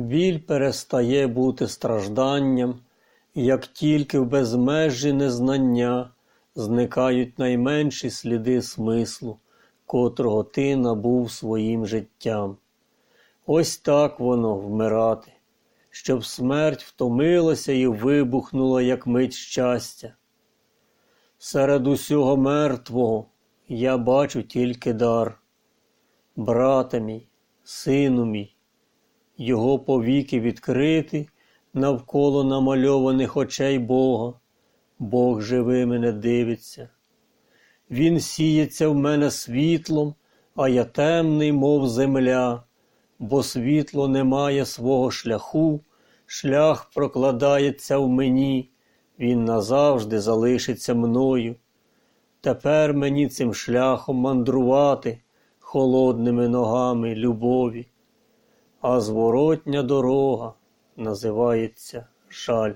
Біль перестає бути стражданням, як тільки в безмежі незнання зникають найменші сліди смислу, котрого ти набув своїм життям. Ось так воно вмирати, щоб смерть втомилася і вибухнула, як мить щастя. Серед усього мертвого я бачу тільки дар. Брате мій, сину мій, його повіки відкриті навколо намальованих очей Бога. Бог живий мене дивиться. Він сіється в мене світлом, а я темний, мов земля, бо світло не має свого шляху, шлях прокладається в мені, він назавжди залишиться мною. Тепер мені цим шляхом мандрувати холодними ногами любові, а зворотня дорога називається жаль.